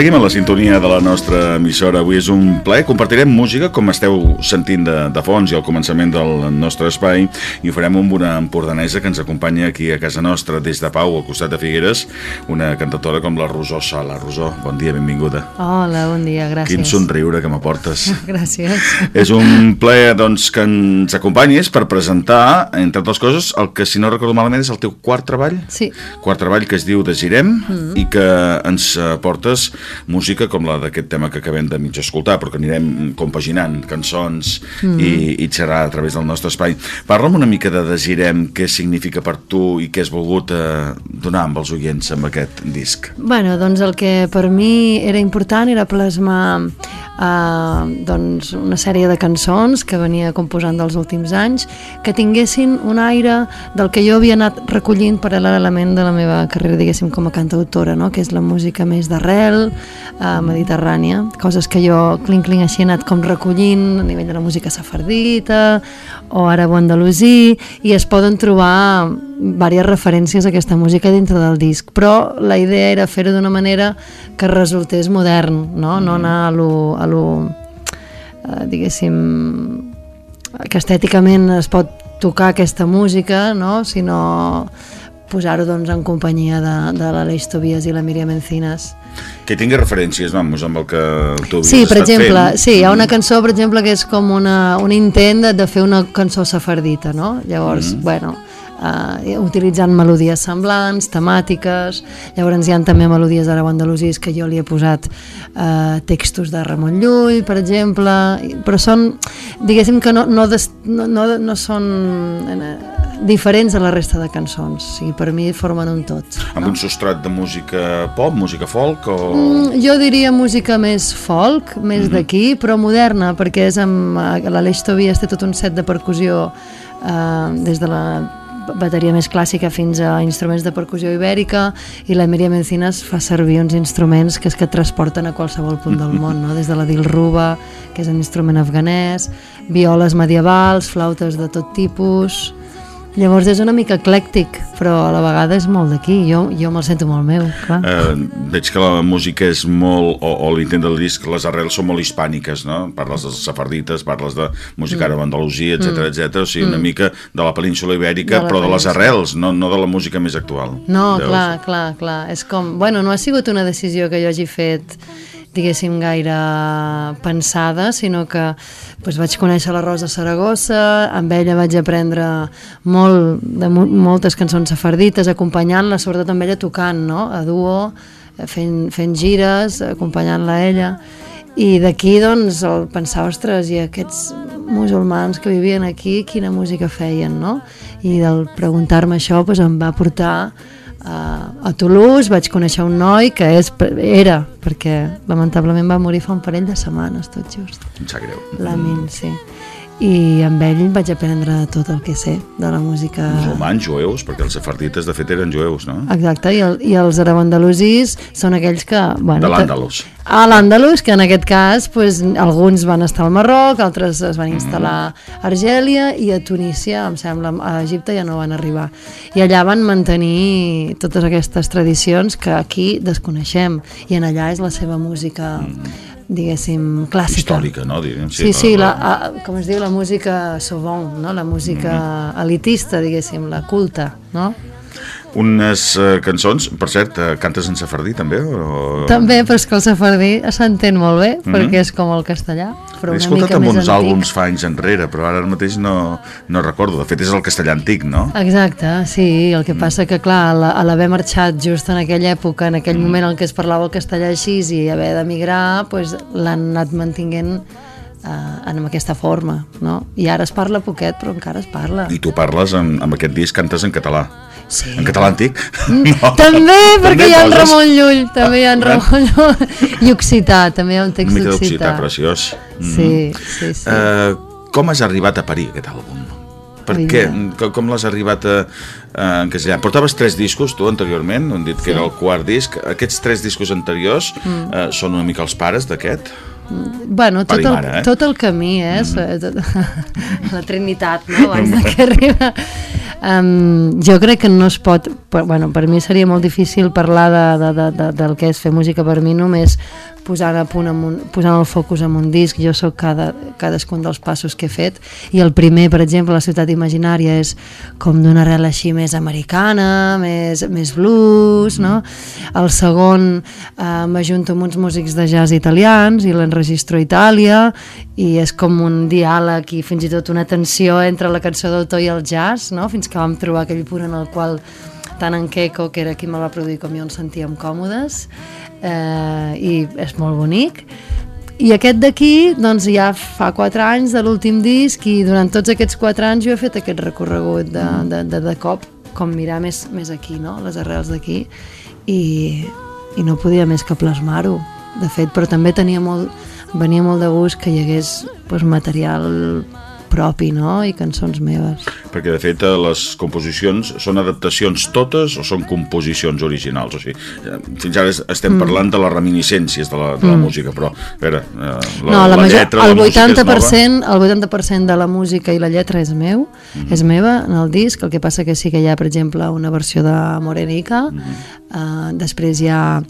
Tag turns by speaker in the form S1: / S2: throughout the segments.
S1: Seguim a la sintonia de la nostra emissora. Avui és un plaer. Compartirem música, com esteu sentint de, de fons i al començament del nostre espai, i ho farem amb una empordanesa que ens acompanya aquí a casa nostra, des de Pau, al costat de Figueres, una cantautora com la Rosó Sala. Rosó, bon dia, benvinguda.
S2: Hola, bon dia, gràcies.
S1: Quin somriure que m'aportes.
S2: Gràcies.
S1: És un plaer doncs, que ens acompanyis per presentar, entre altres coses, el que, si no recordo malament, és el teu quart treball.
S2: Sí.
S1: Quart treball que es diu Desirem mm. i que ens portes música com la d'aquest tema que acabem de mig escoltar, però que anirem compaginant cançons mm. i, i xerrar a través del nostre espai. Parla'm una mica de Desirem, què significa per tu i què has volgut eh, donar amb els oients amb aquest disc.
S2: Bueno, doncs el que per mi era important era plasmar eh, doncs una sèrie de cançons que venia composant dels últims anys que tinguessin un aire del que jo havia anat recollint paral·lelament de la meva carrera, diguéssim, com a cantautora, no? que és la música més d'arrel, eh, mediterrània, coses que jo, clinc-clinc, així he anat com recollint a nivell de la música safardita o àrab o andalusí, i es poden trobar diverses referències a aquesta música dintre del disc, però la idea era fer-ho d'una manera que resultés modern, no, no anar a lo, a lo eh, diguéssim que estèticament es pot tocar aquesta música, no? sinó posar-ho doncs, en companyia de, de l'Aleix Tobias i la Míriam Encinas.
S1: Que tingui referències, vamos, amb el que tu havies
S2: Sí, per exemple,
S1: fent.
S2: sí, hi ha una cançó, per exemple, que és com una, un intent de, de fer una cançó safardita, no? Llavors, mm. bueno, uh, utilitzant melodies semblants, temàtiques, llavors hi ha també melodies d'àrab andalusís que jo li he posat uh, textos de Ramon Llull, per exemple, però són, diguéssim que no, no, des, no, no, no són eh, diferents de la resta de cançons, o sigui, per mi formen un tot.
S1: Amb un substrat de música pop, música folk o...
S2: Mm, jo diria música més folk, més d'aquí, però moderna, perquè és amb eh, l'Aleix Tobias té tot un set de percussió eh, des de la bateria més clàssica fins a instruments de percussió ibèrica i la Míriam Encinas fa servir uns instruments que és que transporten a qualsevol punt del món, no? des de la dilruba, que és un instrument afganès, violes medievals, flautes de tot tipus... Llavors és una mica eclèctic, però a la vegada és molt d'aquí, jo, jo me'l sento molt meu, clar.
S1: Eh, veig que la música és molt, o, o l'intent del disc, les arrels són molt hispàniques, no? Parles de safardites, parles de música àrab andalusí, etc etc. O sigui, una mica de la península ibèrica,
S2: De la
S1: però de les
S2: península.
S1: arrels, no, no de la música més actual.
S2: No,
S1: Veus?
S2: clar, clar, clar. És com... Bueno, no ha sigut una decisió que jo hagi fet diguéssim, gaire pensada, sinó que doncs, vaig conèixer la Rosa Saragossa, amb ella vaig aprendre molt de mo moltes cançons safardites, acompanyant-la, sobretot amb ella tocant, no?, a duo, eh, fent, fent gires, acompanyant-la a ella, i d'aquí, doncs, el pensar, ostres, i aquests musulmans que vivien aquí, quina música feien, no? I del preguntar-me això, doncs, em va portar a, a Toulouse, vaig conèixer un noi que és, era, perquè lamentablement va morir fa un parell de setmanes, tot just,
S1: Em sap greu.
S2: l'Amin, sí. I amb ell vaig aprendre tot el que sé de la música...
S1: Musulmans, jueus, perquè els safardites de fet eren jueus, no?
S2: Exacte, i, el, i els arabandalusís són aquells que... Bueno,
S1: De l'Àndalus.
S2: A l'Àndalus, que en aquest cas pues, alguns van estar al Marroc, altres es van instal·lar a Argèlia i a Tunísia, em sembla, a Egipte ja no van arribar. I allà van mantenir totes aquestes tradicions que aquí desconeixem, i en allà és la seva música, diguéssim, clàssica.
S1: Històrica, no? Diríem,
S2: Sí, sí, la, a, com es diu, la música sauvant, no? la música elitista, diguéssim, la culta, no?
S1: Unes eh, cançons, per cert, eh, cantes en safardí també? O...
S2: També, però és que el safardí s'entén molt bé, perquè és com el castellà, però
S1: He
S2: una
S1: escoltat
S2: mica
S1: amb
S2: més
S1: uns
S2: antic.
S1: àlbums fa anys enrere, però ara mateix no, no recordo. De fet, és el castellà antic, no?
S2: Exacte, sí, el que passa que, clar, a l'haver marxat just en aquella època, en aquell moment en què es parlava el castellà així i haver d'emigrar, pues, l'han anat mantinguent eh, en aquesta forma, no? I ara es parla poquet, però encara es parla.
S1: I tu parles, en, amb aquest disc, cantes en català.
S2: Sí.
S1: En català antic?
S2: Mm, També, perquè hi ha en Ramon Llull, també hi ha en Ramon Llull. I occità, també hi ha un
S1: Una
S2: text
S1: mica d'occità,
S2: d'occità.
S1: preciós.
S2: Sí, sí, sí.
S1: Eh, com has arribat a parir aquest àlbum? Per
S2: Oi,
S1: què? Com, com l'has arribat a, a encasellar? Portaves tres discos, tu, anteriorment, hem dit que era el quart disc. Aquests tres discos anteriors mm. eh, són una mica els pares d'aquest?
S2: Bueno, tot el,
S1: mare, eh?
S2: tot el camí, eh? Mm. La trinitat, no? Abans que arriba. Um, jo crec que no es pot... Per, bueno, per mi seria molt difícil parlar de, de, de, de, del que és fer música per mi només posant, a punt amb un, posant el focus en un disc. Jo sóc cada, cadascun dels passos que he fet i el primer, per exemple, La ciutat imaginària és com d'una arrel així més americana, més, més blues, no? El segon eh, m'ajunto amb uns músics de jazz italians i l'enregistro a Itàlia i és com un diàleg i fins i tot una tensió entre la cançó d'autor i el jazz, no? fins que vam trobar aquell punt en el qual tant en Keiko, que era qui me va produir, com jo ens sentíem còmodes eh, i és molt bonic i aquest d'aquí, doncs ja fa 4 anys de l'últim disc i durant tots aquests 4 anys jo he fet aquest recorregut de, de, de, de cop, com mirar més, més aquí, no? les arrels d'aquí i, i no podia més que plasmar-ho de fet, però també tenia molt venia molt de gust que hi hagués doncs, material propi, no? I cançons meves.
S1: Perquè, de fet, eh, les composicions són adaptacions totes o són composicions originals? O sigui, eh, fins ara es- estem parlant de les reminiscències de la, de la música, però, a veure, eh, la,
S2: no, la,
S1: la
S2: major,
S1: lletra,
S2: el
S1: la música és nova.
S2: 80%, el 80% de la música i la lletra és meu, és meva en el disc, el que passa que sí que hi ha, per exemple, una versió de Morenica, uh, després hi ha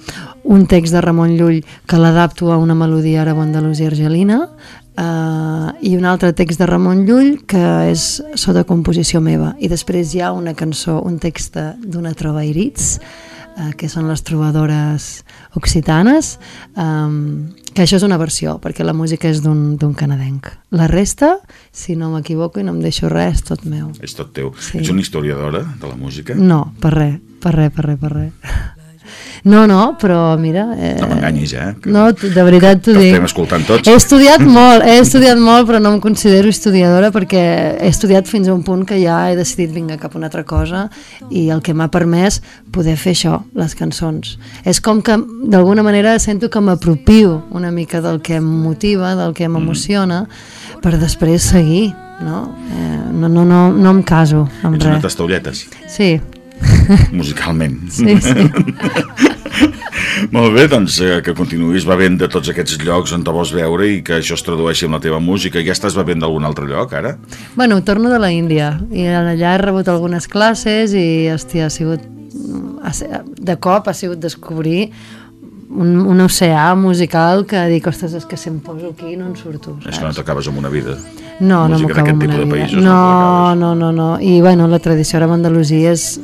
S2: un text de Ramon Llull que l'adapto a una melodia arabo-andalusia argelina, uh, i un altre text de Ramon Llull que és sota composició meva i després hi ha una cançó, un text de- d'una trova Iritz eh, que són les trobadores occitanes um, que això és una versió perquè la música és d'un d'un canadenc la resta, si no m'equivoco i no em deixo res, és tot meu
S1: És tot teu.
S2: Sí.
S1: Ets una historiadora de la música?
S2: no, per res, per res, per res, per res no, no, però mira eh,
S1: No m'enganyis, eh? Que-
S2: no, de veritat t'ho dic
S1: estem escoltant tots.
S2: He estudiat molt, he estudiat molt, però no em considero historiadora perquè he estudiat fins a un punt que ja he decidit vinga cap a una altra cosa i el que m'ha permès poder fer això, les cançons. És com que d'alguna manera sento que m'apropio una mica del que em motiva, del que m'emociona, per després seguir, no? Eh, no, no, no, no em caso amb
S1: Ets una
S2: res.
S1: tastaulletes,
S2: Sí,
S1: musicalment.
S2: sí, sí.
S1: Molt bé, doncs eh, que continuïs bevent de tots aquests llocs on te vols veure i que això es tradueixi en la teva música. Ja estàs bevent d'algun altre lloc, ara?
S2: Bueno, torno de la Índia i allà he rebut algunes classes i, hòstia, ha sigut de cop ha sigut descobrir un, un oceà musical que dic, ostres, és que si em poso aquí no en surto,
S1: És que no
S2: saps?
S1: t'acabes amb una vida.
S2: No, no
S1: música
S2: acabo
S1: d'aquest
S2: amb una vida.
S1: països,
S2: No,
S1: no
S2: no, no, no. I, bueno, la tradició ara a Andalusia és,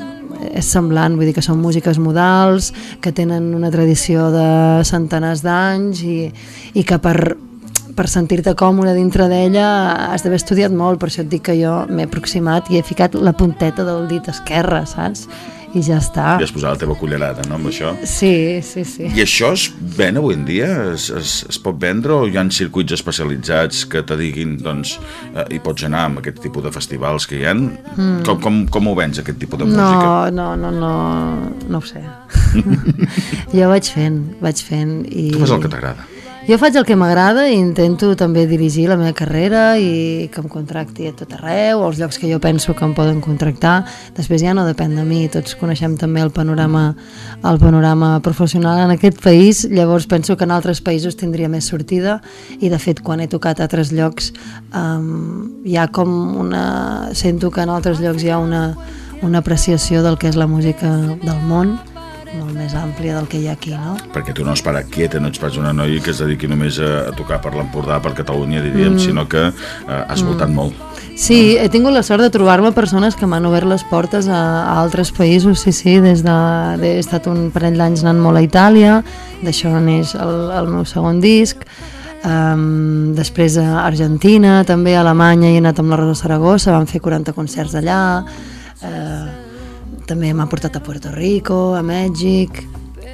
S2: és semblant, vull dir que són músiques modals, que tenen una tradició de centenars d'anys i, i que per, per sentir-te còmode dintre d'ella has d'haver estudiat molt, per això et dic que jo m'he aproximat i he ficat la punteta del dit esquerre, saps? I ja està.
S1: I has posat la teva cullerada, no, amb això?
S2: Sí, sí, sí.
S1: I això es ven avui en dia? Es, es, es pot vendre o hi ha circuits especialitzats que te diguin, doncs, eh, hi pots anar amb aquest tipus de festivals que hi ha? Mm. Com, com, com ho vens, aquest tipus de música?
S2: No, no, no, no, no ho sé. jo vaig fent, vaig fent i...
S1: Tu fas el que t'agrada.
S2: Jo faig el que m'agrada i intento també dirigir la meva carrera i que em contracti a tot arreu, als llocs que jo penso que em poden contractar. Després ja no depèn de mi, tots coneixem també el panorama, el panorama professional en aquest país, llavors penso que en altres països tindria més sortida i de fet quan he tocat a altres llocs um, hi ha com una... sento que en altres llocs hi ha una, una apreciació del que és la música del món molt més àmplia del que hi ha aquí, no?
S1: Perquè tu no has parat quieta, no ets pas una noia que es dediqui només a, a tocar per l'Empordà, per Catalunya, diríem, mm. sinó que eh, has
S2: Mm.
S1: voltat molt.
S2: Sí, he tingut la sort de trobar-me persones que m'han obert les portes a, a altres països, sí, sí, des de, de, he estat un parell d'anys anant molt a Itàlia, d'això neix el, el meu segon disc, um, després a Argentina, també a Alemanya he anat amb la Rosa Saragossa, vam fer 40 concerts allà, uh, també m'ha portat a Puerto Rico, a Mèxic,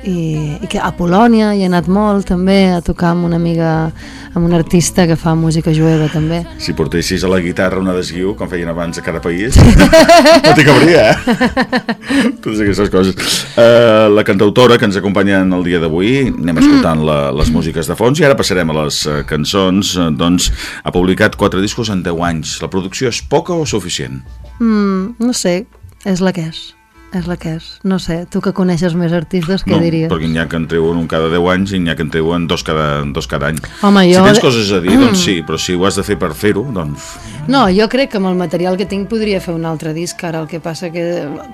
S2: i, i que a Polònia hi he anat molt també a tocar amb una amiga amb un artista que fa música jueva també
S1: Si portessis a la guitarra una desguiu, com feien abans a cada país, no t'hi cabria, eh? Totes aquestes coses. Uh, la cantautora que ens acompanya en el dia d'avui, anem escoltant la, les músiques de fons i ara passarem a les uh, cançons. Uh, doncs ha publicat quatre discos en 10 anys. La producció és poca o suficient?
S2: mm, no sé, és la que és és la que és, no sé, tu que coneixes més artistes, què
S1: no,
S2: diries?
S1: perquè n'hi ha que en treuen un cada 10 anys i n'hi ha que en treuen dos cada, dos cada any.
S2: Home, jo...
S1: Si tens coses a dir, doncs sí, però si ho has de fer per fer-ho, doncs...
S2: No, jo crec que amb el material que tinc podria fer un altre disc, ara el que passa que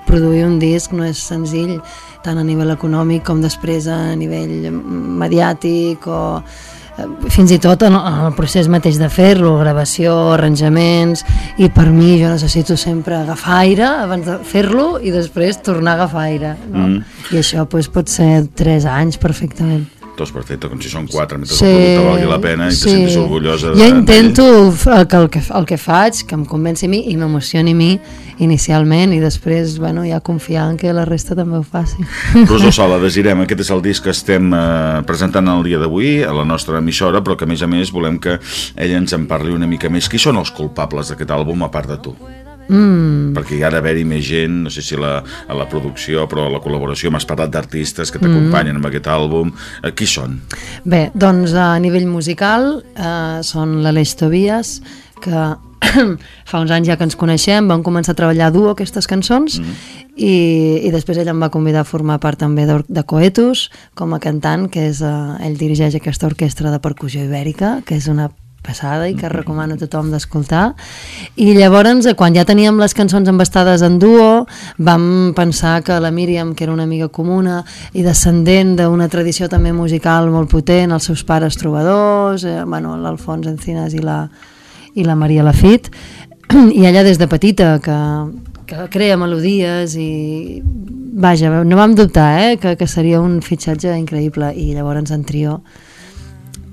S2: produir un disc no és senzill, tant a nivell econòmic com després a nivell mediàtic o fins i tot en el procés mateix de fer-lo, gravació, arranjaments, i per mi jo necessito sempre agafar aire abans de fer-lo i després tornar a agafar aire. No?
S1: Mm.
S2: I això doncs, pot ser 3 anys perfectament.
S1: Doncs perfecte, com si són quatre, mentre el producte valgui la pena i te sentis orgullosa
S2: Jo intento que el, que el que faig, que em convenci a mi i m'emocioni a mi inicialment i després bueno, ja confiar en que la resta també ho faci.
S1: Rosó Sala, desirem, aquest és el disc que estem eh, presentant el dia d'avui a la nostra emissora, però que a més a més volem que ella ens en parli una mica més. Qui són els culpables d'aquest àlbum, a part de tu?
S2: Mm,
S1: Perquè hi ha d'haver-hi més gent, no sé si la, a la producció, però a la col·laboració, m'has parlat d'artistes que t'acompanyen amb aquest àlbum. Eh, qui són?
S2: bé, doncs a nivell musical eh, són l'Aleix Tobias, que fa uns anys ja que ens coneixem, vam començar a treballar a duo aquestes cançons i, i després ell em va convidar a formar part també d'or- de Coetus com a cantant, que és, eh, ell dirigeix aquesta orquestra de percussió ibèrica, que és una passada i que recomano a tothom d'escoltar. I llavors eh, quan ja teníem les cançons embastades en duo vam pensar que la Míriam que era una amiga comuna i descendent d'una tradició també musical molt potent els seus pares trobadors eh, bueno, l'Alfons Encinas i la, i la Maria Lafit i ella des de petita que, que crea melodies i vaja, no vam dubtar eh, que, que seria un fitxatge increïble. I llavors en trio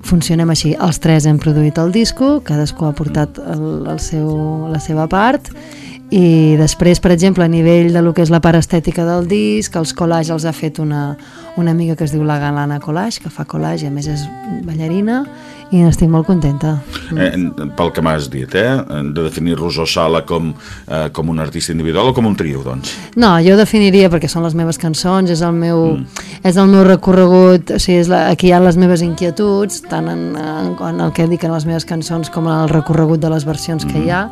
S2: funcionem així, els tres hem produït el disco, cadascú ha portat el, el seu, la seva part i després, per exemple, a nivell de lo que és la part estètica del disc, els collages els ha fet una, una amiga que es diu la Galana Collage, que fa collage i a més és ballarina i n'estic molt contenta.
S1: Eh, pel que m'has dit, eh? De definir Rosó Sala com, eh, com un artista individual o com un trio, doncs?
S2: No, jo definiria, perquè són les meves cançons, és el meu, mm. és el meu recorregut, o sigui, és la, aquí hi ha les meves inquietuds, tant en, en, en el que dic en les meves cançons com en el recorregut de les versions mm. que hi ha,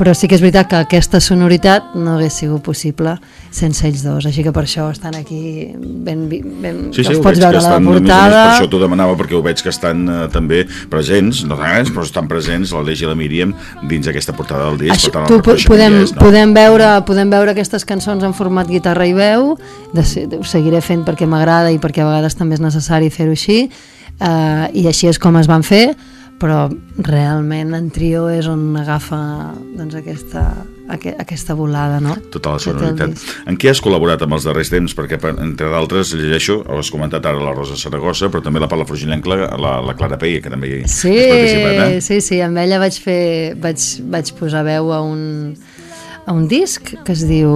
S2: però sí que és veritat que aquesta sonoritat no hagués sigut possible sense ells dos, així que per això estan aquí ben, ben
S1: Sí, sí,
S2: els pots veure a la
S1: estan, a més
S2: portada.
S1: per això t'ho demanava, perquè ho veig que estan eh, també presents, no grans, però estan presents, l'Aleix i la Míriam, dins aquesta portada del disc,
S2: Això,
S1: per tant,
S2: tu, podem,
S1: és, no?
S2: podem, veure, podem veure aquestes cançons en format guitarra i veu, de, ho seguiré fent perquè m'agrada i perquè a vegades també és necessari fer-ho així, eh, i així és com es van fer, però realment en trio és on agafa doncs, aquesta, aqu aquesta volada, no?
S1: Tota la sonoritat. En qui has col·laborat amb els darrers temps? Perquè, per- entre d'altres, llegeixo, ho has comentat ara la Rosa Saragossa, però també la Paula Frugillenca, la, la Clara Peia, que també hi
S2: Sí,
S1: has participat, eh?
S2: sí, sí, amb ella vaig fer, vaig, vaig posar veu a un, a un disc que es diu,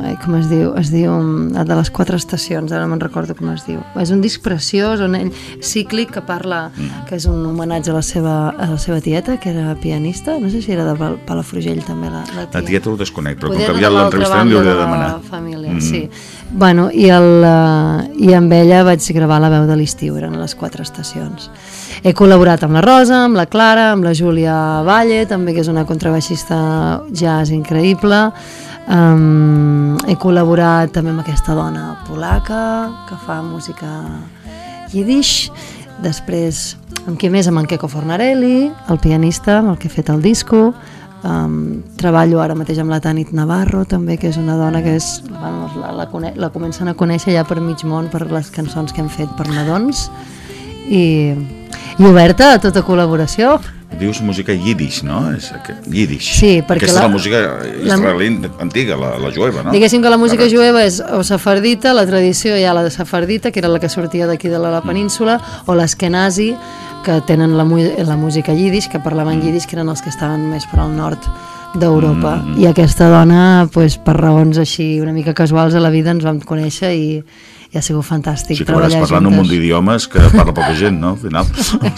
S2: ai, com es diu, es diu el de les quatre estacions, ara no me'n recordo com es diu. És un disc preciós on ell, cíclic, que parla,
S1: Mm.
S2: que és un homenatge a la seva, a la seva tieta, que era pianista, no sé si era de Pal- Palafrugell també la, la tia.
S1: La tieta ho desconec, però
S2: Poder
S1: com que aviat l'entrevistarem li hauré de demanar.
S2: La família,
S1: Mhm.
S2: sí. Bueno, i, el, eh, i amb ella vaig gravar la veu de l'estiu, eren les quatre estacions. He col·laborat amb la Rosa, amb la Clara, amb la Júlia Valle, també que és una contrabaixista jazz increïble. Um, he col·laborat també amb aquesta dona polaca que fa música yiddish. Després, amb qui més? Amb en Keiko Fornarelli, el pianista amb el que he fet el disco. Um, treballo ara mateix amb la Tanit Navarro també, que és una dona que és, bueno, la, la, cone la comencen a conèixer ja per mig món per les cançons que hem fet per nadons i, i oberta a tota col·laboració
S1: Dius música yiddish, no? És yiddish.
S2: Sí, perquè
S1: Aquesta
S2: la-
S1: és la música
S2: la-
S1: israelí antiga, la, la jueva, no?
S2: Diguéssim que la música
S1: Correcte.
S2: jueva és o safardita, la tradició ha la de safardita, que era la que sortia d'aquí de la, la península, o l'eskenazi, que tenen la, la música yiddish, que parlaven yiddish, que eren els que estaven més per al nord d'Europa. I aquesta dona, pues, per raons així una mica casuals a la vida, ens vam conèixer i, i ha sigut fantàstic
S1: Sí,
S2: treballar
S1: parlant un munt
S2: juntes.
S1: d'idiomes que parla poca gent, no? Al final.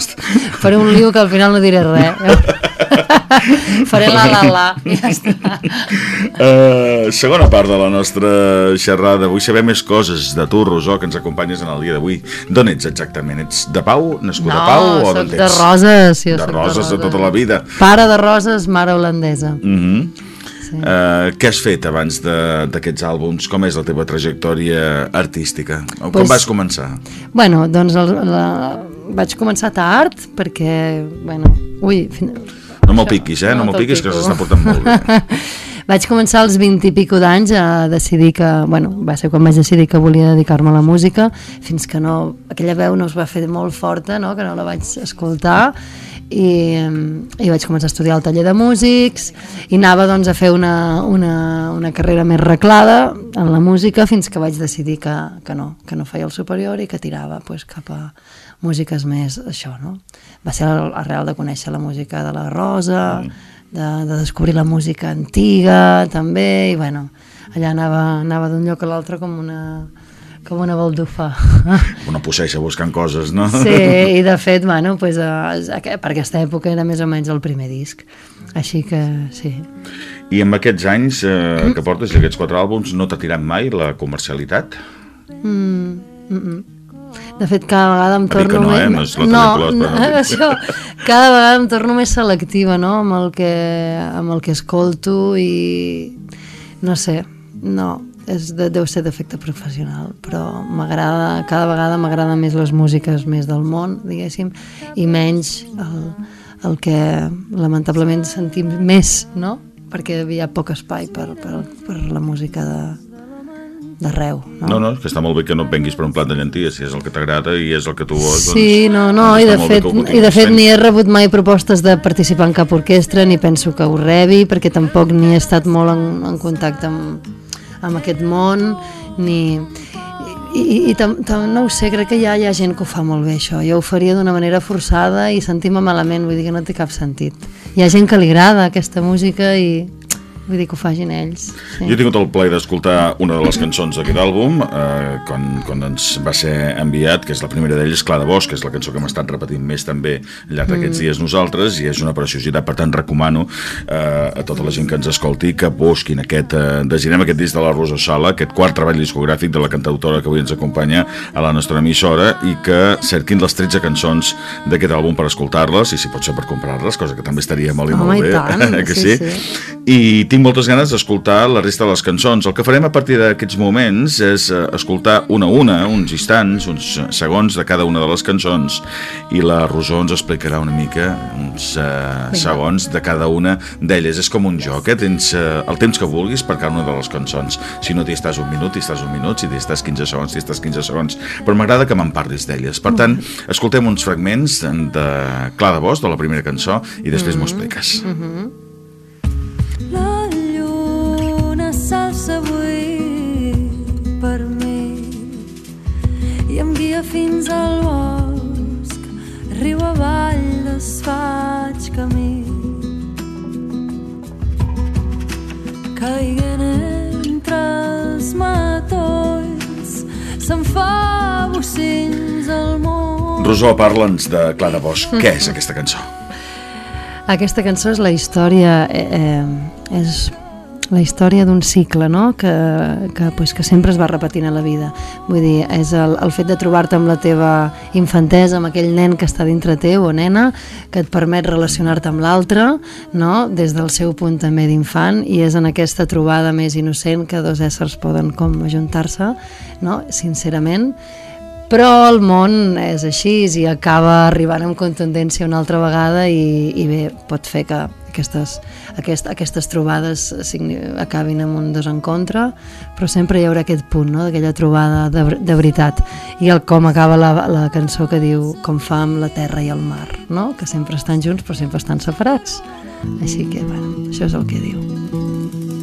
S2: Faré un lío que al final no diré res. Faré la la la. Ja està.
S1: Uh, segona part de la nostra xerrada. Vull saber més coses de tu, Rosó, que ens acompanyes en el dia d'avui. D'on ets exactament? Ets de Pau? Nascut a Pau? o
S2: soc de
S1: ets?
S2: Roses. Jo
S1: de Roses de tota la vida.
S2: Pare de Roses, mare holandesa.
S1: Mm -hmm.
S2: Sí.
S1: Uh, què has fet abans de- d'aquests àlbums? Com és la teva trajectòria artística? Com
S2: Pues-
S1: vas començar?
S2: Bueno, doncs el, la, vaig començar tard perquè, bueno, ui... Fin...
S1: No me'l piquis, eh? No,
S2: No te'l
S1: piquis, que s'està portant molt bé.
S2: Vaig començar als 20 i pico d'anys a decidir que, bueno, va ser quan vaig decidir que volia dedicar-me a la música, fins que no, aquella veu no es va fer molt forta, no? que no la vaig escoltar, i, em, i vaig començar a estudiar al taller de músics, i anava doncs a fer una, una, una carrera més reclada en la música, fins que vaig decidir que, que no, que no feia el superior i que tirava pues, cap a músiques més això, no? Va ser arrel de conèixer la música de la Rosa, de, de descobrir la música antiga també, i bueno, allà anava, anava d'un lloc a l'altre com una, com una baldufa.
S1: Una posseixa buscant coses, no?
S2: Sí, i de fet, bueno, pues, eh, per aquesta època era més o menys el primer disc. Així que, sí.
S1: I amb aquests anys eh, que portes, aquests quatre àlbums, no t'ha tirat mai la comercialitat?
S2: Mm, mm -mm. De fet, cada vegada em torno
S1: no, eh?
S2: més...
S1: No no dic.
S2: això, cada vegada em torno més selectiva, no?, amb el que, amb el que escolto i... No sé, no, és de, deu ser d'efecte professional, però m'agrada, cada vegada m'agraden més les músiques més del món, diguéssim, i menys el, el que lamentablement sentim més, no?, perquè hi ha poc espai per, per, per la música de d'arreu. No?
S1: No, no, que està molt bé que no et venguis per un plat de llenties, si és el que t'agrada i és el que tu vols.
S2: Sí, no, no,
S1: doncs
S2: i de fet, i de fet ni he rebut mai propostes de participar en cap orquestra, ni penso que ho rebi, perquè tampoc ni he estat molt en, en contacte amb, amb aquest món, ni... I, i, i tam, tam, no ho sé, crec que ja hi ha gent que ho fa molt bé això, jo ho faria d'una manera forçada i sentir-me malament, vull dir que no té cap sentit. Hi ha gent que li agrada aquesta música i vull dir que ho facin ells. Sí.
S1: Jo he tingut el plaer d'escoltar una de les cançons d'aquest àlbum eh, quan, quan ens va ser enviat, que és la primera d'elles, Clar de Bosch, que és la cançó que hem estat repetint més també al llarg d'aquests dies nosaltres, i és una preciositat, per tant recomano eh, a tota la gent que ens escolti que busquin aquest, eh, desirem aquest disc de la Rosa Sala, aquest quart treball discogràfic de la cantautora que avui ens acompanya a la nostra emissora, i que cerquin les 13 cançons d'aquest àlbum per escoltar-les, i si pot ser per comprar-les, cosa que també estaria molt i
S2: Home,
S1: molt
S2: i
S1: bé,
S2: tant,
S1: que
S2: sí,
S1: sí?
S2: sí.
S1: I tinc moltes ganes d'escoltar la resta de les cançons. El que farem a partir d'aquests moments és eh, escoltar una a una, uns instants, uns segons de cada una de les cançons, i la Rosó ens explicarà una mica uns uh, segons de cada una d'elles. És com un joc, eh? Tens uh, el temps que vulguis per cada una de les cançons. Si no t'hi estàs un minut, t'hi estàs un minut, si t'hi estàs 15 segons, t'hi estàs 15 segons. Però m'agrada que me'n parlis d'elles. Per tant, escoltem uns fragments de Clar de Bosch, de la primera cançó, i després m'ho expliques.
S3: La
S1: Rosó, parla'ns de Clar de Bosch. Què és aquesta cançó?
S2: Aquesta cançó és la història eh, eh, és la història d'un cicle no? que, que, pues, que sempre es va repetint a la vida vull dir, és el, el fet de trobar-te amb la teva infantesa, amb aquell nen que està dintre teu o nena, que et permet relacionar-te amb l'altre no? des del seu punt també d'infant i és en aquesta trobada més innocent que dos éssers poden com ajuntar-se no? sincerament però el món és així i acaba arribant amb contundència una altra vegada i, i bé, pot fer que aquestes, aquest, aquestes trobades acabin amb un desencontre, però sempre hi haurà aquest punt, no?, d'aquella trobada de, de veritat. I el com acaba la, la cançó que diu com fa amb la terra i el mar, no?, que sempre estan junts però sempre estan separats. Així que, bueno, això és el que diu.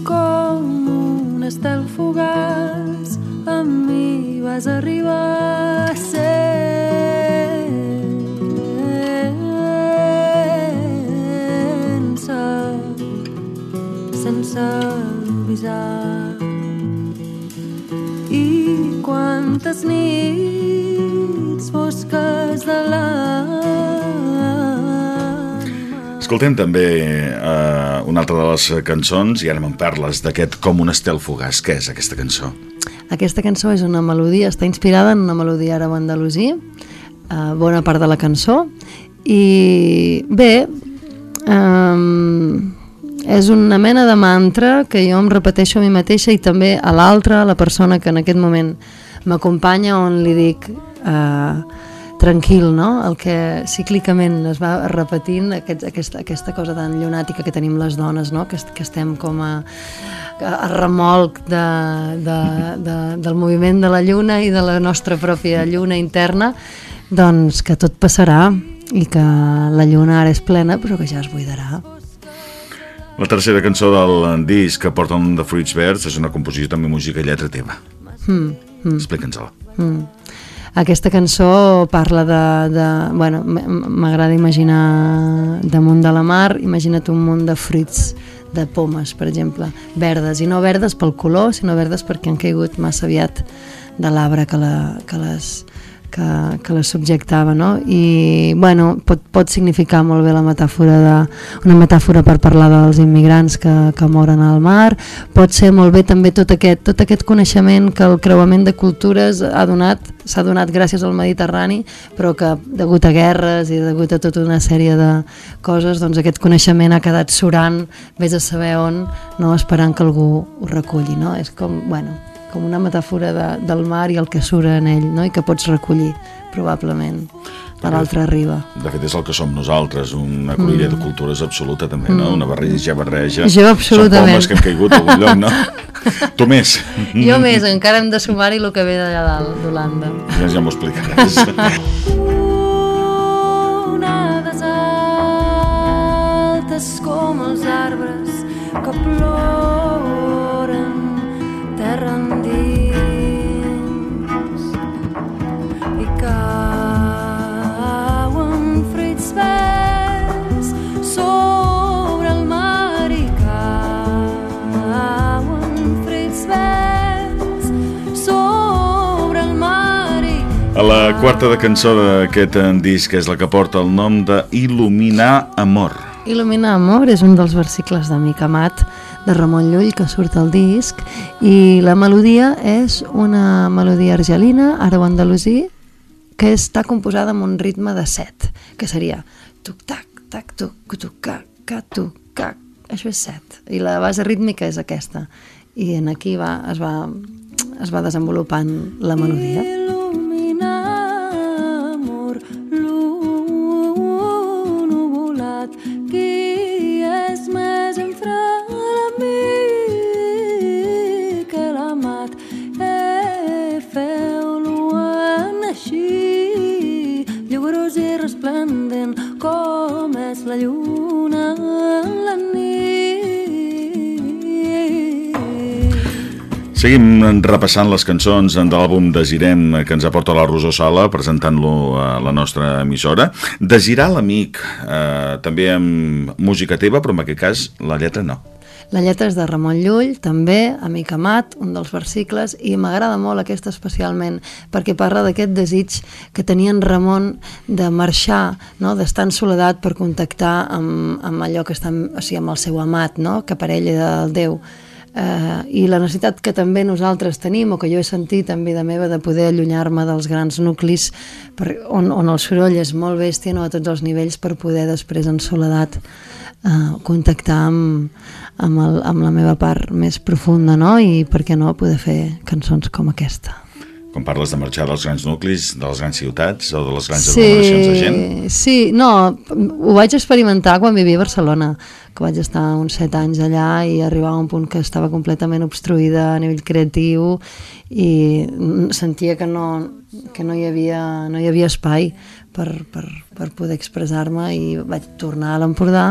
S3: com un estel fugaç amb mi vas arribar
S1: Escoltem també eh, una altra de les cançons, i ara me'n parles d'aquest Com un estel fugaç. Què és aquesta cançó?
S2: Aquesta cançó és una melodia, està inspirada en una melodia àrab andalusí, eh, bona part de la cançó, i bé, um, és una mena de mantra que jo em repeteixo a mi mateixa i també a l'altra, a la persona que en aquest moment m'acompanya, on li dic uh, tranquil, no? El que cíclicament es va repetint, aquest, aquesta, aquesta cosa tan llunàtica que tenim les dones, no? Que, que estem com a, a remolc de, de, de, del moviment de la lluna i de la nostra pròpia lluna interna, doncs que tot passarà i que la lluna ara és plena però que ja es buidarà.
S1: La tercera cançó del disc que porta un de Fruits Verds és una composició també música i lletra teva.
S2: Mm, mm,
S1: Explica'ns-la.
S2: mm. Aquesta cançó parla de... de bueno, m'agrada imaginar damunt de la mar, imagina't un munt de fruits de pomes, per exemple, verdes, i no verdes pel color, sinó verdes perquè han caigut massa aviat de l'arbre que, la, que les que, que la subjectava, no? I, bueno, pot, pot significar molt bé la metàfora de, una metàfora per parlar dels immigrants que, que moren al mar, pot ser molt bé també tot aquest, tot aquest coneixement que el creuament de cultures ha donat, s'ha donat gràcies al Mediterrani, però que degut a guerres i degut a tota una sèrie de coses, doncs aquest coneixement ha quedat surant, vés a saber on, no esperant que algú ho reculli, no? És com, bueno, com una metàfora de, del mar i el que surt en ell, no? i que pots recollir, probablement, a l'altra riba.
S1: De fet, és el que som nosaltres, una cruïlla de cultures absoluta, també, no? Una barreja, barreja.
S2: Jo, absolutament.
S1: Són que han caigut a algun lloc, no? tu més.
S2: Jo més, encara hem de sumar-hi el que ve d'allà dalt, d'Holanda.
S1: Ja, ja m'ho explicaràs.
S3: onades altes com els arbres que ploren
S1: la quarta de cançó d'aquest eh, disc és la que porta el nom de Il·luminar Amor.
S2: Il·luminar amor és un dels versicles de Mica Mat de Ramon Llull que surt al disc i la melodia és una melodia argelina, àrab andalusí, que està composada amb un ritme de set, que seria tuc-tac, tac, tuc, tuc, ca, ca, tuc, ca. Això és set. I la base rítmica és aquesta. I en aquí va, es, va, es va desenvolupant la melodia.
S3: Il·luminar
S1: Seguim repassant les cançons de l'àlbum Desirem que ens aporta la Rosó Sala presentant-lo a la nostra emissora. Desirar l'amic, eh, també amb música teva, però en aquest cas la lletra no.
S2: La lletra és de Ramon Llull, també, Amic Amat, un dels versicles, i m'agrada molt aquesta especialment perquè parla d'aquest desig que tenia en Ramon de marxar, no? d'estar en soledat per contactar amb, amb allò que està, o sigui, amb el seu amat, no? que per ell era el Déu. Eh, I la necessitat que també nosaltres tenim, o que jo he sentit en vida meva, de poder allunyar-me dels grans nuclis per, on, on el soroll és molt bèstia no? a tots els nivells per poder després en soledat eh, contactar amb, amb, el, amb la meva part més profunda no? i per què no poder fer cançons com aquesta
S1: Quan parles de marxar dels grans nuclis, de les grans ciutats o de les grans aglomeracions de gent.
S2: Sí, no, ho vaig experimentar quan vivia a Barcelona, que vaig estar uns set anys allà i arribava a un punt que estava completament obstruïda a nivell creatiu i sentia que no, que no, hi, havia, no hi havia espai per, per, per poder expressar-me i vaig tornar a l'Empordà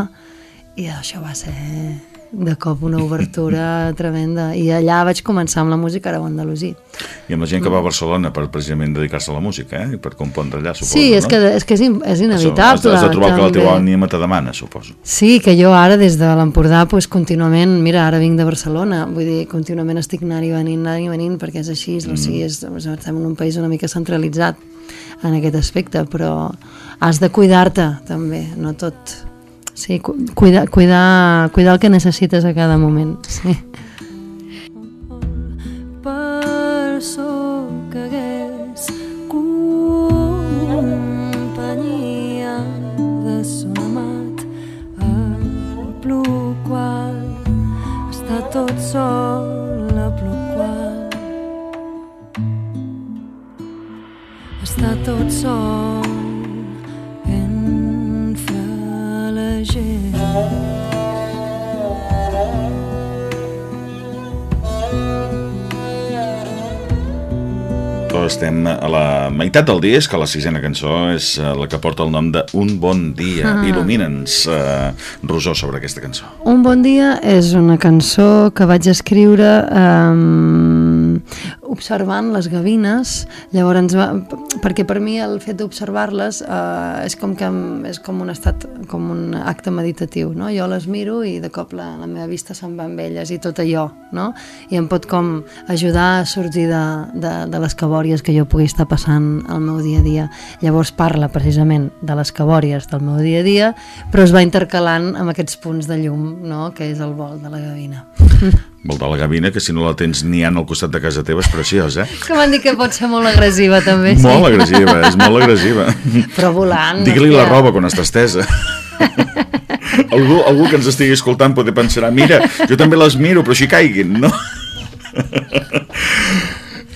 S2: i això va ser de cop una obertura tremenda i allà vaig començar amb la música àrab andalusí.
S1: I amb la gent que va a Barcelona per precisament dedicar-se a la música, eh? I per compondre allà, suposo,
S2: Sí, és
S1: no?
S2: que, és que és, in, és inevitable.
S1: Has, has de trobar el que la teva
S2: també.
S1: ànima te demana, suposo.
S2: Sí, que jo ara des de l'Empordà pues, contínuament, mira, ara vinc de Barcelona, vull dir, contínuament estic anant i venint, anant i venint, perquè és així, mm. o sigui, és, estem en un país una mica centralitzat. en aquest aspecte, però has de cuidar-te també, no tot... Sí, cu cuidar, cuidar, cuidar el que necessites a cada moment, sí.
S3: so
S1: estem a la meitat del dia, és que la sisena cançó és eh, la que porta el nom de Un bon dia.
S2: Ah.
S1: Il·lumina'ns, eh, Rosó, sobre aquesta cançó.
S2: Un bon dia és una cançó que vaig escriure um, observant les gavines, llavors va, perquè per mi el fet d'observar-les uh, és com que és com un estat, com un acte meditatiu, no? Jo les miro i de cop la, la meva vista se'n va amb elles i tot allò, no? I em pot com ajudar a sortir de, de, de les cabòries que jo pugui estar passant al meu dia a dia. Llavors parla precisament de les cabòries del meu dia a dia, però es va intercalant amb aquests punts de llum, no? que és el vol de la gavina.
S1: Vol de la gavina, que si no la tens ni al costat de casa teva és preciós, eh?
S2: Que m'han dit que pot ser molt agressiva també, sí.
S1: Molt agressiva, és molt agressiva.
S2: Però volant.
S1: Digue-li la roba quan està estesa. algú, algú que ens estigui escoltant poder pensarà, mira, jo també les miro, però així caiguin, no?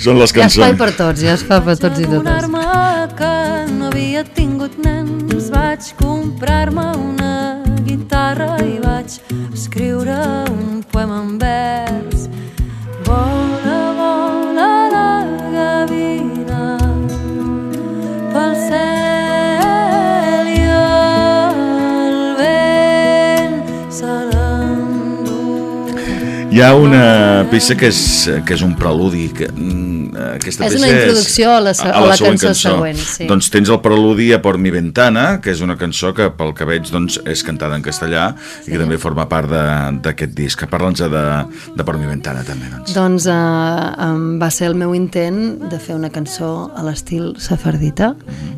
S1: Són les
S2: Hi ha espai
S1: cançons.
S2: per tots, hi ha espai per tots i totes.
S3: adonar-me que no havia tingut nens vaig comprar-me una guitarra i vaig escriure un poema en vers
S1: Hi ha una peça que és, que és un preludi. Que, mm, aquesta
S2: És
S1: peça
S2: una introducció a la se- a la
S1: següent
S2: cançó següent, sí.
S1: Doncs tens el preludi a Por mi ventana, que és una cançó que, pel que veig, doncs, és cantada en castellà i que també forma part de- d'aquest disc. Parla'ns de, de Por mi ventana, també, doncs.
S2: Doncs eh, em va ser el meu intent de fer una cançó a l'estil safardita.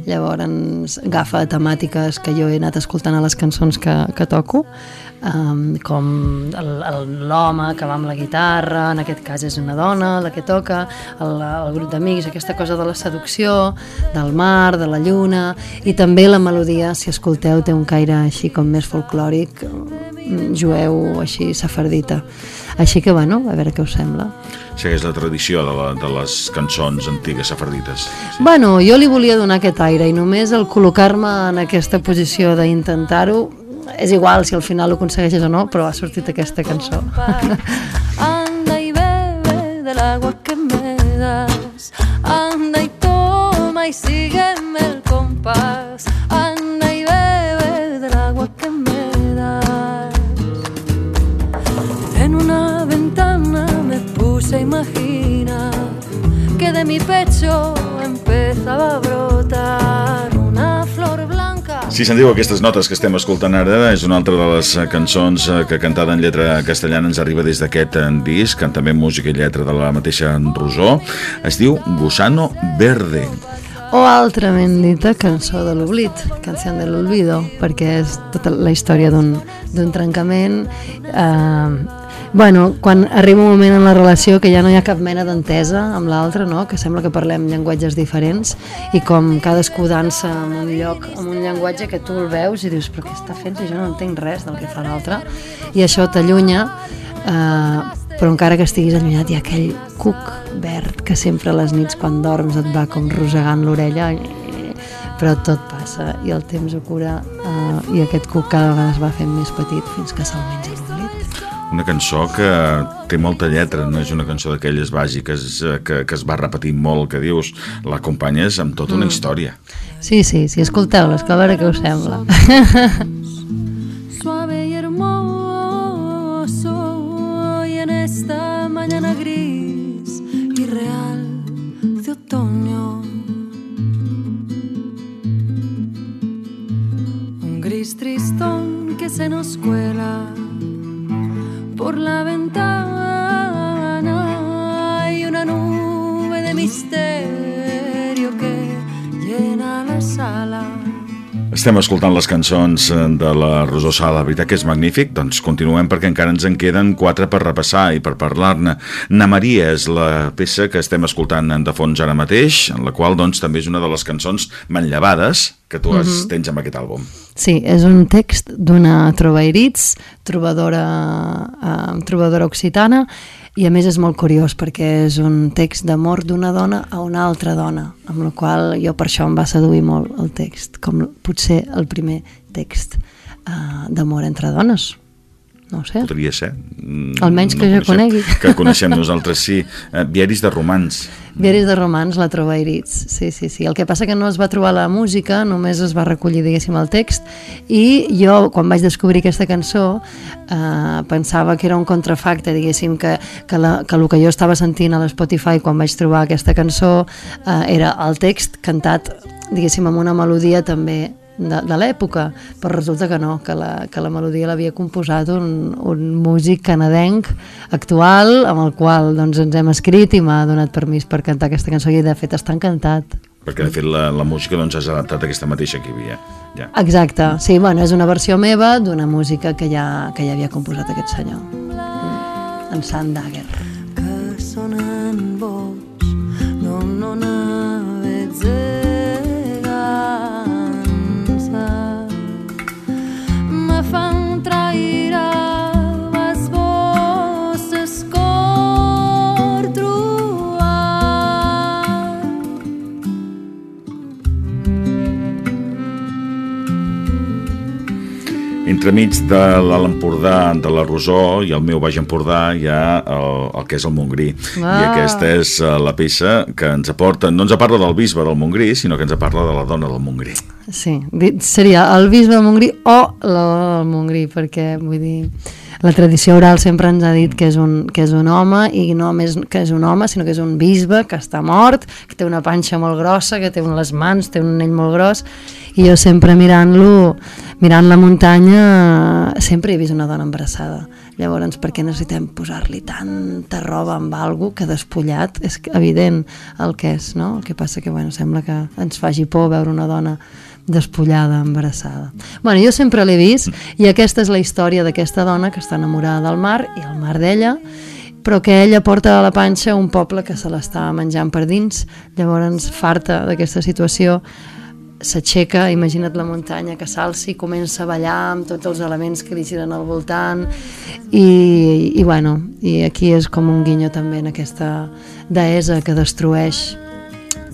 S2: Llavors agafa temàtiques que jo he anat escoltant a les cançons que, que toco, um, com l'home que va amb la guitarra, en aquest cas és una dona la que toca, el, el grup d'amics, aquesta cosa de la seducció, del mar, de la lluna, i també la melodia, si escolteu, té un caire així com més folclòric, mm, jueu, així safardita. Així que, bueno, a veure què us sembla.
S1: Segueix la tradició de, la, de les cançons antigues safardites.
S2: Sí. Bueno, jo li volia donar aquest aire i només el col·locar-me en aquesta posició d'intentar-ho és igual si al final ho aconsegueixes o no, però ha sortit aquesta cançó.
S3: Anda y bebe del agua que me das. Anda y toma y sígueme el compás. Anda y bebe del agua que me das. En una ventana me puse a imaginar que de mi pecho empezaba a brotar
S1: Si sentiu aquestes notes que estem escoltant ara, és una altra de les eh, cançons eh, que cantada en lletra castellana ens arriba des d'aquest eh, disc, també música i lletra de la mateixa Rosó. Es diu Gusano Verde.
S2: O altrament dita cançó de l'oblit, canció de l'olvido, perquè és tota la història d'un trencament. Eh, bueno, quan arriba un moment en la relació que ja no hi ha cap mena d'entesa amb l'altre, no? que sembla que parlem llenguatges diferents i com cadascú dansa en un lloc, amb un llenguatge que tu el veus i dius però què està fent? Si jo no entenc res del que fa l'altre. I això t'allunya eh, però encara que estiguis allunyat hi ha aquell cuc verd que sempre a les nits quan dorms et va com rosegant l'orella però tot passa i el temps ho cura eh, i aquest cuc cada vegada es va fent més petit fins que se'l menja
S1: Una cançó que té molta lletra, no és una cançó d'aquelles bàsiques eh, que, que es va repetint molt, que dius, l'acompanyes amb tota una història.
S2: Sí, sí, sí, escolteu-les, que a veure què us sembla.
S3: suave por la ventana hay una nube de misterio que llena la sala.
S1: Estem escoltant les cançons eh, de la Rosó Sala, la veritat que és magnífic, doncs continuem perquè encara ens en queden quatre per repassar i per parlar-ne. Na Maria és la peça que estem escoltant de fons ara mateix, en la qual doncs també és una de les cançons manllevades que tu has, mm -hmm. tens amb aquest àlbum.
S2: Sí, és un text d'una Trobairits, trobadora, eh, trobadora occitana, i a més és molt curiós perquè és un text d'amor d'una dona a una altra dona, amb la qual jo per això em va seduir molt el text, com potser el primer text uh, d'amor entre dones. No sé.
S1: Podria ser. Mm,
S2: Almenys que jo conegui.
S1: Que coneixem nosaltres, sí. Uh, diaris de romans.
S2: Diaris de romans, la troba Iritz, sí, sí, sí. El que passa que no es va trobar la música, només es va recollir, diguéssim, el text, i jo, quan vaig descobrir aquesta cançó, eh, pensava que era un contrafacte, diguéssim, que, que, la, que el que jo estava sentint a l'Spotify quan vaig trobar aquesta cançó eh, era el text cantat, diguéssim, amb una melodia també de, de l'època, però resulta que no, que la, que la melodia l'havia composat un, un músic canadenc actual, amb el qual doncs, ens hem escrit i m'ha donat permís per cantar aquesta cançó i de fet està encantat.
S1: Perquè de fet la, la música doncs has adaptat aquesta mateixa que hi havia. Ja.
S2: Exacte, sí, bueno, és una versió meva d'una música que ja, que ja havia composat aquest senyor, en Sant Dagger.
S3: que sonen vots d'on no n'avets
S1: Entremig de l'Alt Empordà, de la Rosó i el meu Baix Empordà hi ha el, el que és el Montgrí. I
S2: Ah.
S1: aquesta és eh, la peça que ens aporta, no ens parla del bisbe del Montgrí, sinó que ens parla de la dona del Montgrí.
S2: Sí, seria el bisbe del Montgrí o la dona del Montgrí, perquè vull dir, la tradició oral sempre ens ha dit que és un, que és un home i no només que és un home, sinó que és un bisbe que està mort, que té una panxa molt grossa, que té les mans, té un anell molt gros, i jo sempre mirant-lo, mirant la muntanya, sempre he vist una dona embarassada. Llavors, per què necessitem posar-li tanta roba amb algú que despullat? És evident el que és, no? El que passa que, bueno, sembla que ens faci por veure una dona despullada, embarassada. Bueno, jo sempre l'he vist i aquesta és la història d'aquesta dona que està enamorada del mar i el mar d'ella però que ella porta a la panxa un poble que se l'està menjant per dins llavors farta d'aquesta situació s'aixeca, imagina't la muntanya que s'alci, comença a ballar amb tots els elements que li giren al voltant i, i bueno i aquí és com un guinyo també en aquesta deessa que destrueix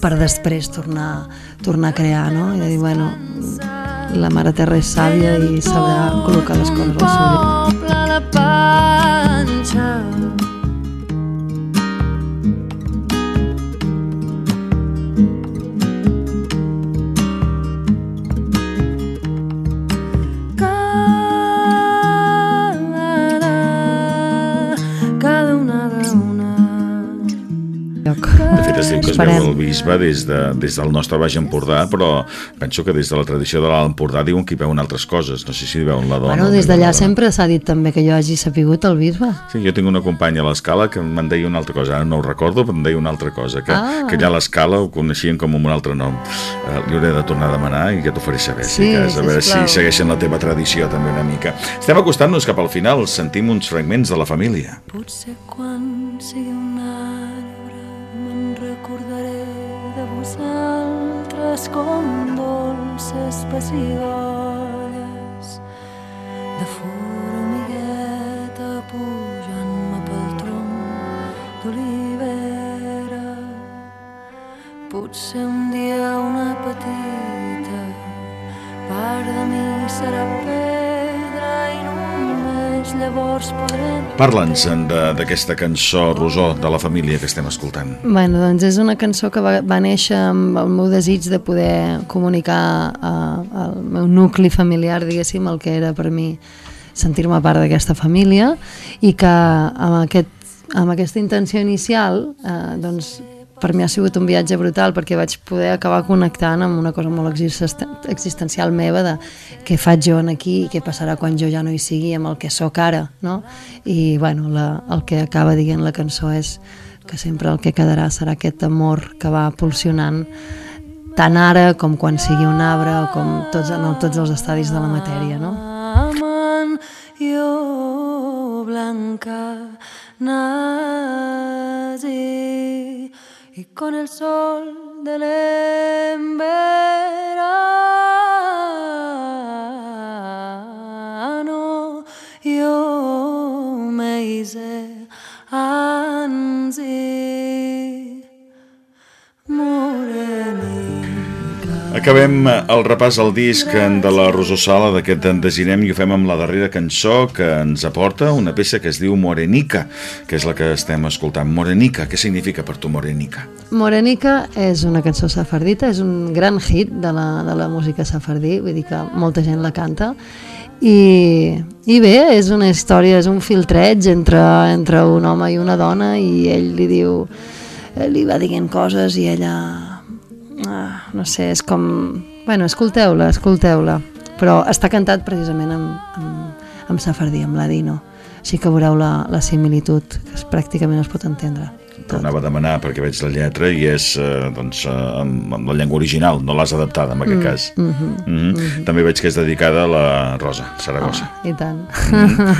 S2: per després tornar, tornar a crear, no? I dir, bueno, la Mare Terra és sàvia i sabrà col·locar les coses al seu lloc.
S1: Es veu el bisbe des, de, des del nostre Baix Empordà, però penso que des de la tradició de l'Alt Empordà diuen que hi veuen altres coses. No sé si hi veuen la dona.
S2: Bueno, des d'allà sempre s'ha dit també que jo hagi sapigut el bisbe.
S1: Sí, jo tinc una companya a l'escala que me'n deia una altra cosa, ara no ho recordo, però em deia una altra cosa, que,
S2: Ah.
S1: que allà a l'escala ho coneixien com un altre nom. Eh, li hauré de tornar a demanar i ja t'ho faré saber,
S2: Sí,
S1: si cas, a veure
S2: sisplau.
S1: si segueixen la teva tradició també una mica. Estem acostant-nos cap al final, sentim uns fragments de la família.
S3: Potser quan sigui un arbre me'n recordaré de vosaltres com dolces pessigolles de formigueta pujant-me pel tronc d'olivera. Potser un dia una petita part de mi serà pedra
S1: Parla'ns en de- d'aquesta cançó, Rosó, de la família que estem escoltant.
S2: Bueno, doncs és una cançó que va, va néixer amb el meu desig de poder comunicar a, al meu nucli familiar, diguéssim, el que era per mi sentir-me part d'aquesta família i que amb, aquest, amb aquesta intenció inicial eh, doncs per mi ha sigut un viatge brutal perquè vaig poder acabar connectant amb una cosa molt existen- existencial meva de què faig jo aquí i què passarà quan jo ja no hi sigui amb el que sóc ara, no? I, bueno, la, el que acaba dient la cançó és que sempre el que quedarà serà aquest amor que va pulsionant tant ara com quan sigui un arbre o com tots, en tots els estadis de la matèria, no?
S3: Aman yo blanca nací y con el sol del
S1: Acabem el repàs al disc de la Rosó Sala d'aquest Desirem i ho fem amb la darrera cançó que ens aporta una peça que es diu Morenica, que és la que estem escoltant. Morenica, què significa per tu Morenica?
S2: Morenica és una cançó safardita, és un gran hit de la, de la música safardí, vull dir que molta gent la canta, i, i bé, és una història, és un filtreig entre, entre un home i una dona i ell li diu, eh, li va dient coses i ella, ah, no sé, és com... Bueno, escolteu-la, escolteu-la, però està cantat precisament amb, amb, amb safardí, amb ladino, així que veureu la, la similitud, que es, pràcticament es pot entendre.
S1: T'ho anava a demanar perquè veig la lletra i és eh, doncs, eh, amb, amb la llengua original, no l'has adaptada en aquest cas. Mm -hmm. Mm -hmm. També veig que és dedicada a la Rosa Saragossa.
S2: Ah, I tant. Mm -hmm.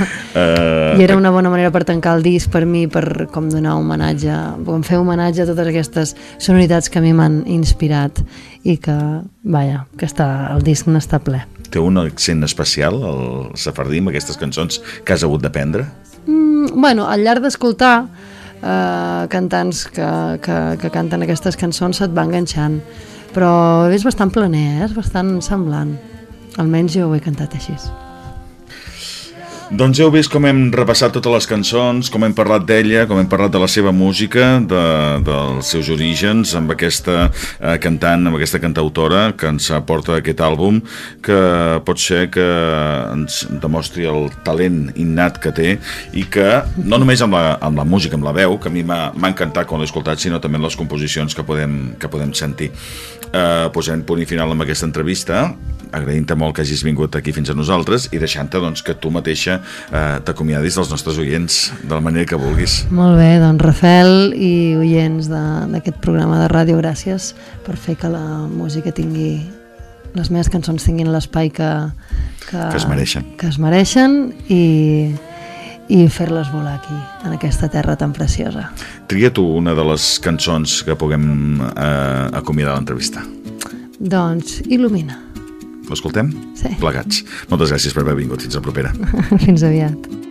S1: uh,
S2: I era una bona manera per tancar el disc per mi, per com donar homenatge, com fer homenatge a totes aquestes sonoritats que a mi m'han inspirat i que, vaja, que està, el disc n'està ple.
S1: Té un accent especial, el safardí, amb aquestes cançons que has hagut d'aprendre?
S2: Mm, bueno, al llarg d'escoltar eh, cantants que, que, que canten aquestes cançons se't va enganxant. Però és bastant planer, eh? és bastant semblant. Almenys jo ho he cantat així
S1: Doncs heu vist com hem repassat totes les cançons, com hem parlat d'ella, com hem parlat de la seva música, de, dels seus orígens, amb aquesta eh, cantant, amb aquesta cantautora que ens aporta aquest àlbum, que pot ser que ens demostri el talent innat que té i que, no només amb la, amb la música, amb la veu, que a mi m'ha encantat quan l'he escoltat, sinó també amb les composicions que podem, que podem sentir. Eh, posem punt i final amb aquesta entrevista, agraint-te molt que hagis vingut aquí fins a nosaltres i deixant-te doncs, que tu mateixa eh, t'acomiadis dels nostres oients de la manera que vulguis.
S2: Molt bé, doncs Rafel i oients d'aquest programa de ràdio, gràcies per fer que la música tingui les meves cançons tinguin l'espai que, que,
S1: Que es mereixen.
S2: que es mereixen i, i fer-les volar aquí, en aquesta terra tan preciosa.
S1: Tria tu una de les cançons que puguem eh, acomiadar l'entrevista.
S2: Doncs il·lumina.
S1: L'escoltem?
S2: Sí.
S1: Plegats. Moltes gràcies per haver vingut. Fins la propera.
S2: Fins aviat.